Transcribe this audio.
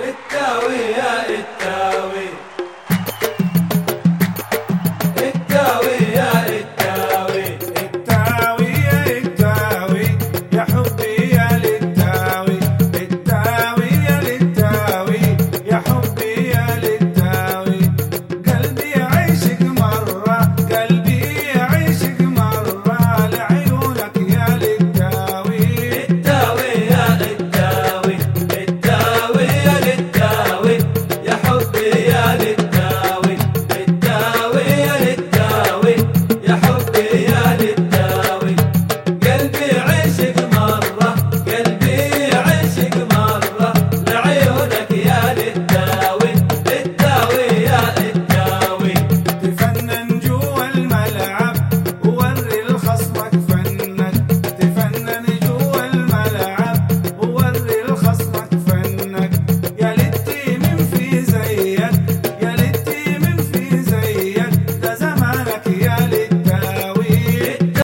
التاوية it.